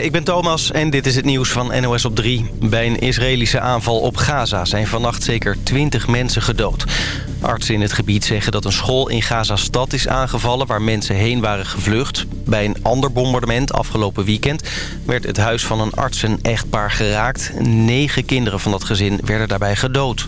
Ik ben Thomas en dit is het nieuws van NOS op 3. Bij een Israëlische aanval op Gaza zijn vannacht zeker 20 mensen gedood. Artsen in het gebied zeggen dat een school in Gaza-stad is aangevallen... waar mensen heen waren gevlucht. Bij een ander bombardement afgelopen weekend... werd het huis van een arts en echtpaar geraakt. Negen kinderen van dat gezin werden daarbij gedood.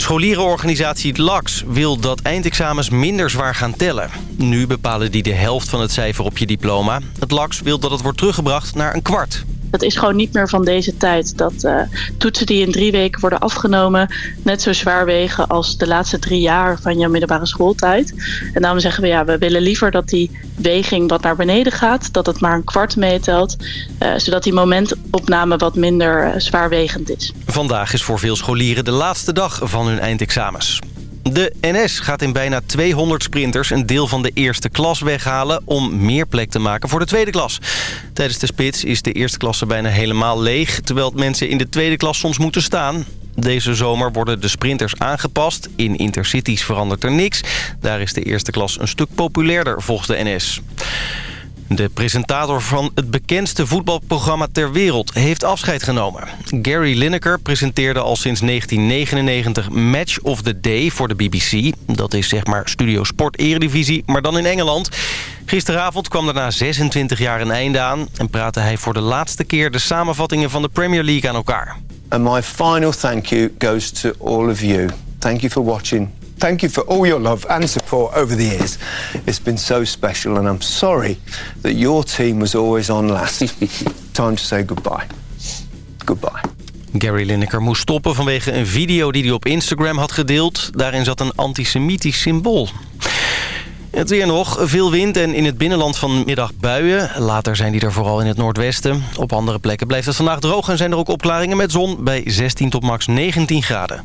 Scholierenorganisatie LAX wil dat eindexamens minder zwaar gaan tellen. Nu bepalen die de helft van het cijfer op je diploma. Het LAX wil dat het wordt teruggebracht naar een kwart. Het is gewoon niet meer van deze tijd dat uh, toetsen die in drie weken worden afgenomen net zo zwaar wegen als de laatste drie jaar van je middelbare schooltijd. En daarom zeggen we ja, we willen liever dat die weging wat naar beneden gaat, dat het maar een kwart meetelt, uh, zodat die momentopname wat minder uh, zwaarwegend is. Vandaag is voor veel scholieren de laatste dag van hun eindexamens. De NS gaat in bijna 200 sprinters een deel van de eerste klas weghalen... om meer plek te maken voor de tweede klas. Tijdens de spits is de eerste klasse bijna helemaal leeg... terwijl mensen in de tweede klas soms moeten staan. Deze zomer worden de sprinters aangepast. In Intercities verandert er niks. Daar is de eerste klas een stuk populairder volgens de NS. De presentator van het bekendste voetbalprogramma ter wereld heeft afscheid genomen. Gary Lineker presenteerde al sinds 1999 Match of the Day voor de BBC. Dat is zeg maar Studio Sport Eredivisie, maar dan in Engeland. Gisteravond kwam er na 26 jaar een einde aan... en praatte hij voor de laatste keer de samenvattingen van de Premier League aan elkaar. And my final thank you goes to all of you. Thank you for watching. Thank you for all your love and support over the years. It's been so special, and I'm sorry that your team was always on last. Time to say goodbye. Goodbye. Gary Lineker moest stoppen vanwege een video die hij op Instagram had gedeeld. Daarin zat een antisemitisch symbool. Het weer nog. Veel wind en in het binnenland vanmiddag buien. Later zijn die er vooral in het noordwesten. Op andere plekken blijft het vandaag droog en zijn er ook opklaringen met zon... bij 16 tot max 19 graden.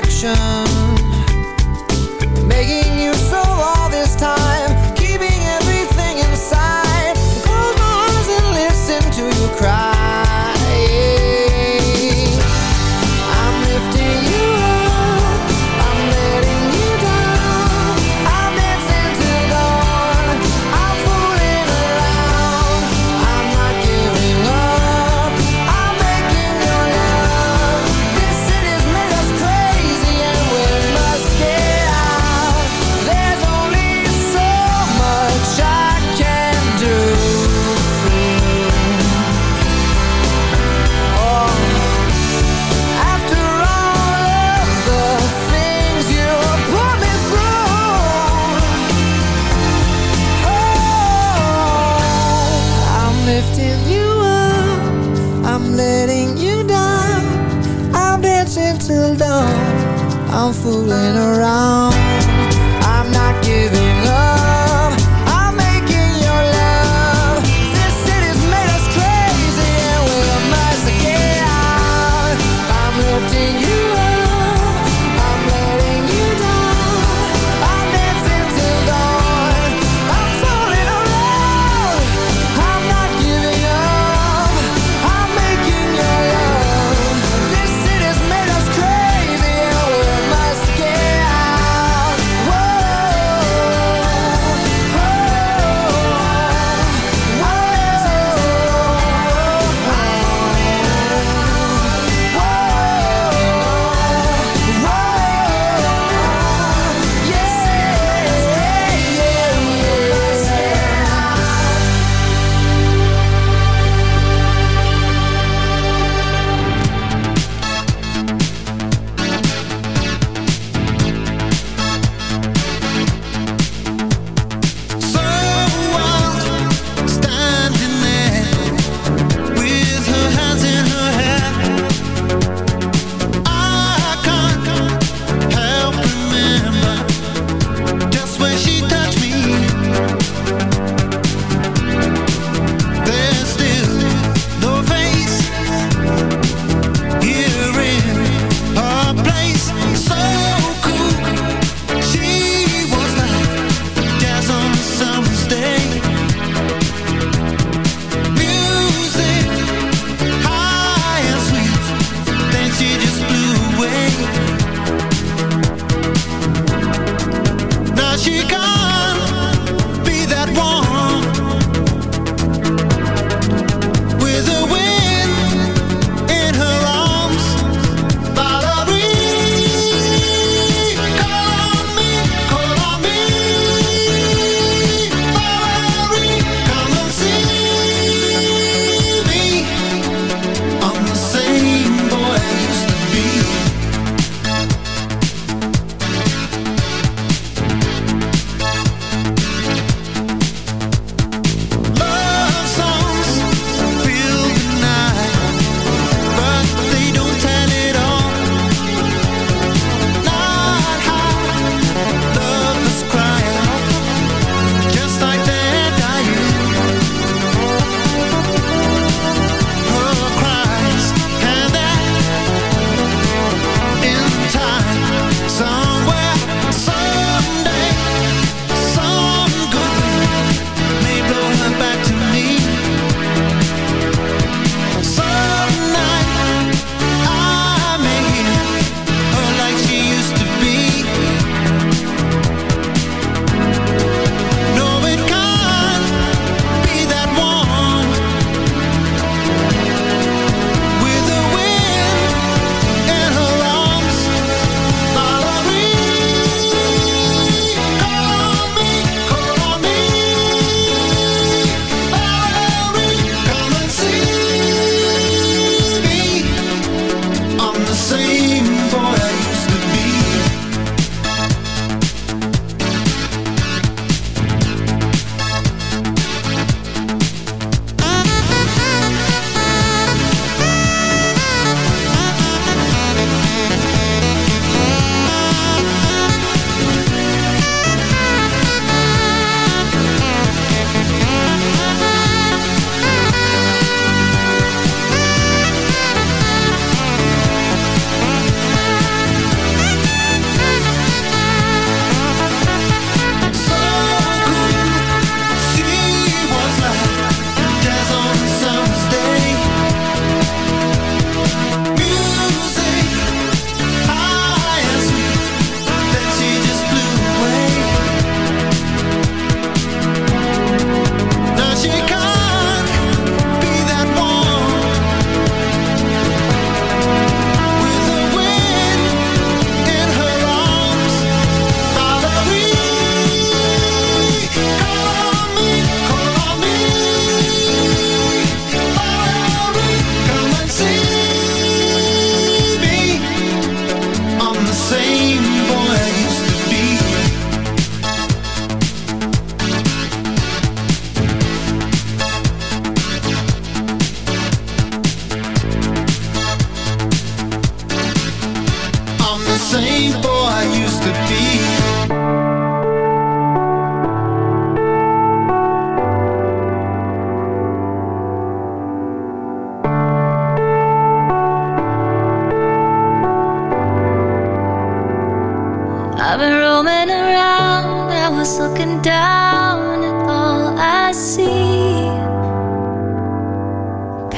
Direction someone's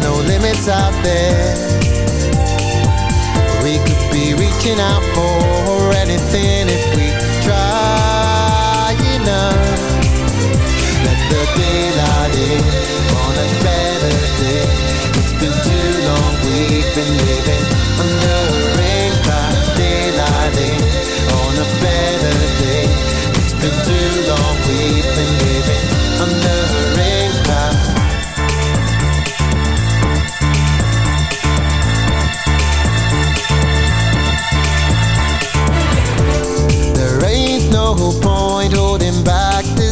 no limits out there. We could be reaching out for anything if we try enough. Let the daylight in.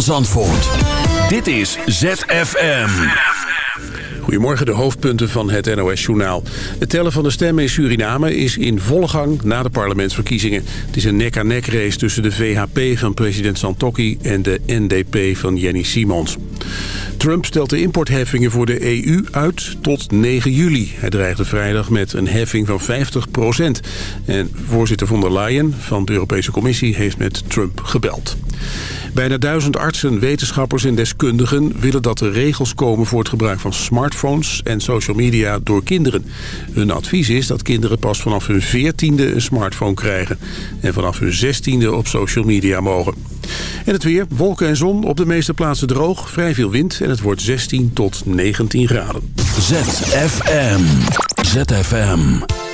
Zandvoort. Dit is ZFM. Goedemorgen, de hoofdpunten van het NOS-journaal. Het tellen van de stemmen in Suriname is in volle gang na de parlementsverkiezingen. Het is een nek-aan-nek race tussen de VHP van president Santokki en de NDP van Jenny Simons. Trump stelt de importheffingen voor de EU uit tot 9 juli. Hij dreigde vrijdag met een heffing van 50% En voorzitter von der Leyen van de Europese Commissie heeft met Trump gebeld. Bijna duizend artsen, wetenschappers en deskundigen willen dat er regels komen voor het gebruik van smartphones en social media door kinderen. Hun advies is dat kinderen pas vanaf hun veertiende een smartphone krijgen en vanaf hun zestiende op social media mogen. En het weer, wolken en zon, op de meeste plaatsen droog, vrij veel wind en het wordt 16 tot 19 graden. ZFM. ZFM.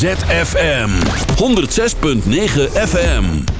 ZFM 106.9 FM.